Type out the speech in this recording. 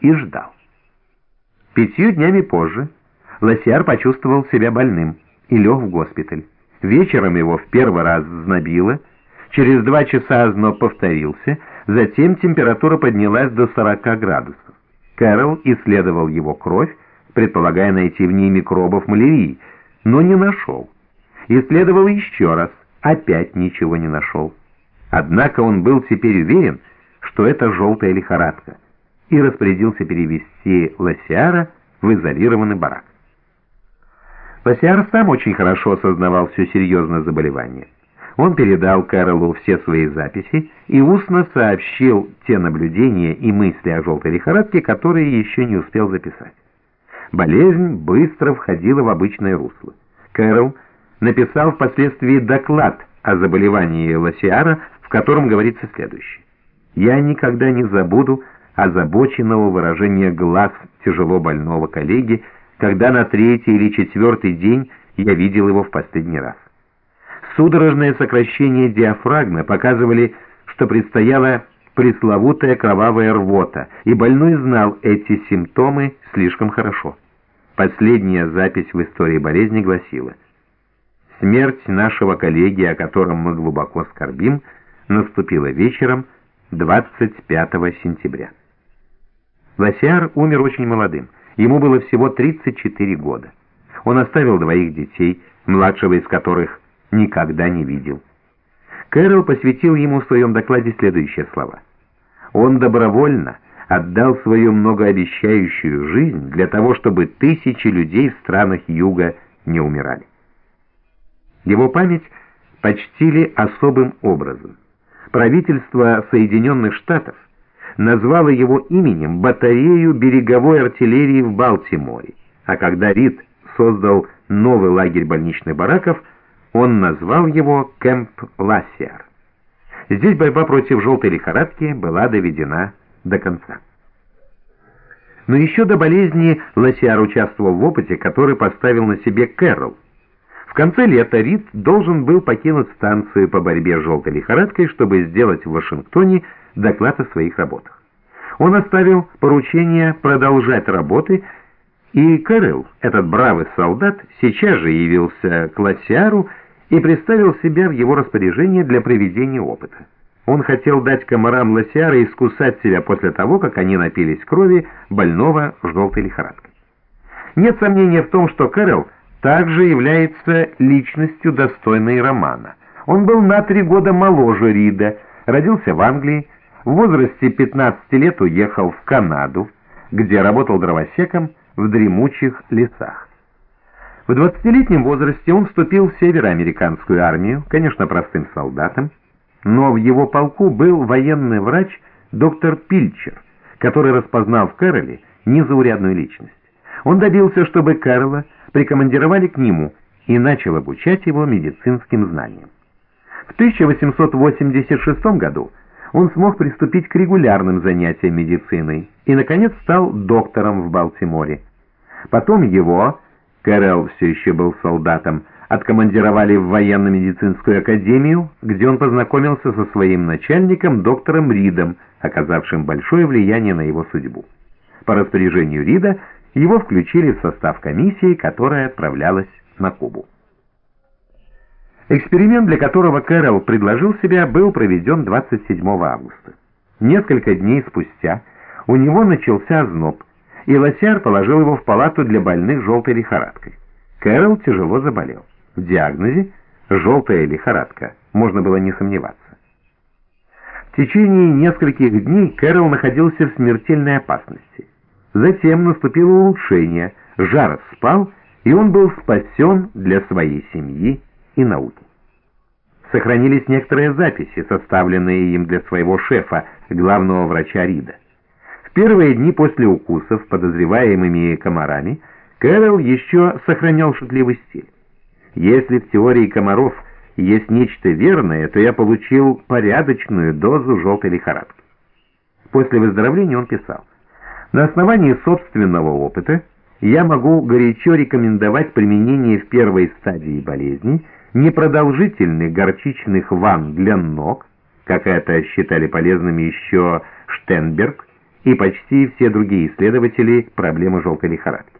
и ждал. Пятью днями позже Лосяр почувствовал себя больным и лег в госпиталь. Вечером его в первый раз знобило, через два часа озноб повторился, затем температура поднялась до 40 градусов. Кэрол исследовал его кровь, предполагая найти в ней микробов малярии, но не нашел. Исследовал еще раз, опять ничего не нашел. Однако он был теперь уверен, что это желтая лихорадка, и распорядился перевести Лосиара в изолированный барак. Лосиар сам очень хорошо осознавал всю серьезность заболевания. Он передал Кэролу все свои записи и устно сообщил те наблюдения и мысли о желтой лихорадке, которые еще не успел записать. Болезнь быстро входила в обычное русло. Кэрол написал впоследствии доклад о заболевании Лосиара, в котором говорится следующее. «Я никогда не забуду озабоченного выражения глаз тяжело больного коллеги, когда на третий или четвертый день я видел его в последний раз. Судорожное сокращение диафрагмы показывали, что предстояла пресловутая кровавая рвота, и больной знал эти симптомы слишком хорошо. Последняя запись в истории болезни гласила «Смерть нашего коллеги, о котором мы глубоко скорбим, наступила вечером 25 сентября». Лосяр умер очень молодым. Ему было всего 34 года. Он оставил двоих детей, младшего из которых никогда не видел. Кэрол посвятил ему в своем докладе следующие слова. Он добровольно отдал свою многообещающую жизнь для того, чтобы тысячи людей в странах Юга не умирали. Его память почтили особым образом. Правительство Соединенных Штатов назвала его именем батарею береговой артиллерии в Балтиморе, а когда Рид создал новый лагерь больничных бараков, он назвал его Кэмп Лассиар. Здесь борьба против желтой лихорадки была доведена до конца. Но еще до болезни Лассиар участвовал в опыте, который поставил на себе Кэрролл. В конце лета Рид должен был покинуть станцию по борьбе с желтой лихорадкой, чтобы сделать в Вашингтоне доклад о своих работах. Он оставил поручение продолжать работы, и Кэрилл, этот бравый солдат, сейчас же явился к Лассиару и представил себя в его распоряжение для проведения опыта. Он хотел дать комарам Лассиара искусать себя после того, как они напились крови больного желтой лихорадкой. Нет сомнения в том, что Кэрилл также является личностью достойной романа. Он был на три года моложе Рида, родился в Англии, в возрасте 15 лет уехал в Канаду, где работал дровосеком в дремучих лесах. В 20-летнем возрасте он вступил в североамериканскую армию, конечно, простым солдатом, но в его полку был военный врач доктор Пильчер, который распознал в Кэроле незаурядную личность. Он добился, чтобы Кэрола прикомандировали к нему и начал обучать его медицинским знаниям. В 1886 году он смог приступить к регулярным занятиям медициной и, наконец, стал доктором в Балтиморе. Потом его, Кэрелл все еще был солдатом, откомандировали в военно-медицинскую академию, где он познакомился со своим начальником, доктором Ридом, оказавшим большое влияние на его судьбу. По распоряжению Рида его включили в состав комиссии, которая отправлялась на Кубу. Эксперимент, для которого Кэрол предложил себя, был проведен 27 августа. Несколько дней спустя у него начался озноб, и Лосяр положил его в палату для больных желтой лихорадкой. Кэрол тяжело заболел. В диагнозе «желтая лихорадка» можно было не сомневаться. В течение нескольких дней Кэрол находился в смертельной опасности. Затем наступило улучшение, жар спал, и он был спасен для своей семьи и науки. Сохранились некоторые записи, составленные им для своего шефа, главного врача Рида. В первые дни после укусов, подозреваемыми комарами, Кэрол еще сохранял шутливый стиль. Если в теории комаров есть нечто верное, то я получил порядочную дозу желтой лихорадки. После выздоровления он писал, «На основании собственного опыта я могу горячо рекомендовать применение в первой стадии болезни непродолжительных горчичных ванн для ног, как это считали полезными еще Штенберг и почти все другие исследователи проблемы желтой лихорадки.